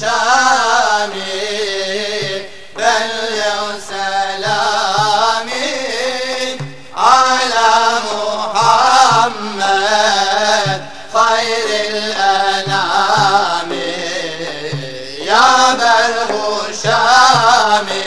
شامي بلغ سلامي على محمد خير الأنام. يا بلغ شامي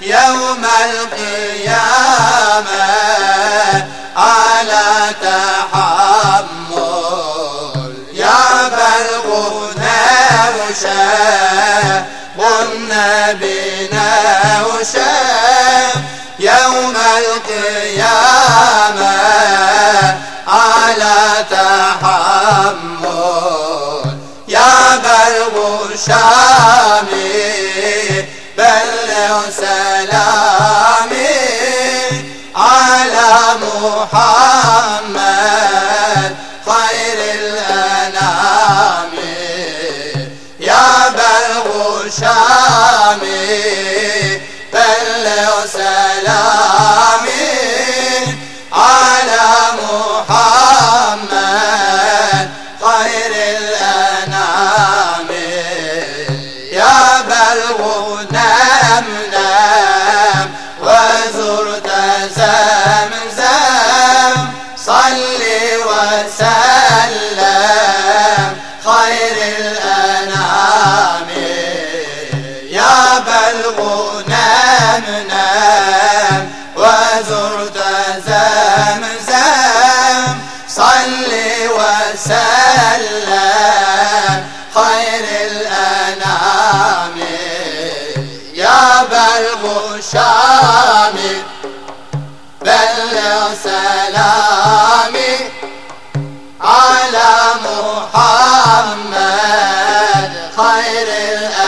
يوم القيامة على تحمل. يا بلغ نوشا النبي نوشا يوم القيامة على تحمل. يا بلغ شامي بلغ سلامي على محمد خير الأنام. يا بلغ شامي بلغ سلامي. صل وسلم خير الأنام يا بلغ نام وزرت زمزم. صل وسلم خير الأنام يا بلغ شامي بلغ سلامي خير الأنام